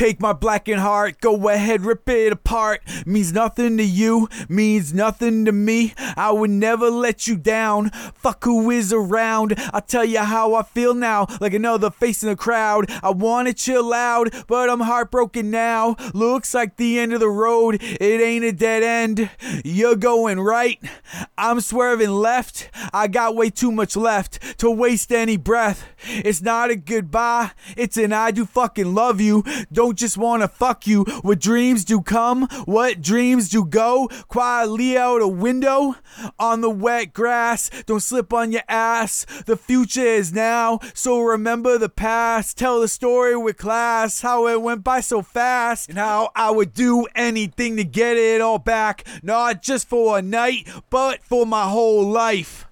Take my blackened heart, go ahead, rip it apart. Means nothing to you, means nothing to me. I would never let you down. Fuck who is around. I'll tell you how I feel now, like another face in the crowd. I wanna chill out, but I'm heartbroken now. Looks like the end of the road, it ain't a dead end. You're going right, I'm swerving left. I got way too much left to waste any breath. It's not a goodbye, it's an I do fucking love you. Don't just wanna fuck you. What dreams do come, what dreams do go. Quietly out a window on the wet grass. Don't slip on your ass. The future is now, so remember the past. Tell the story with class, how it went by so fast, and how I would do anything to get it all back. Not just for a night, but for my whole life.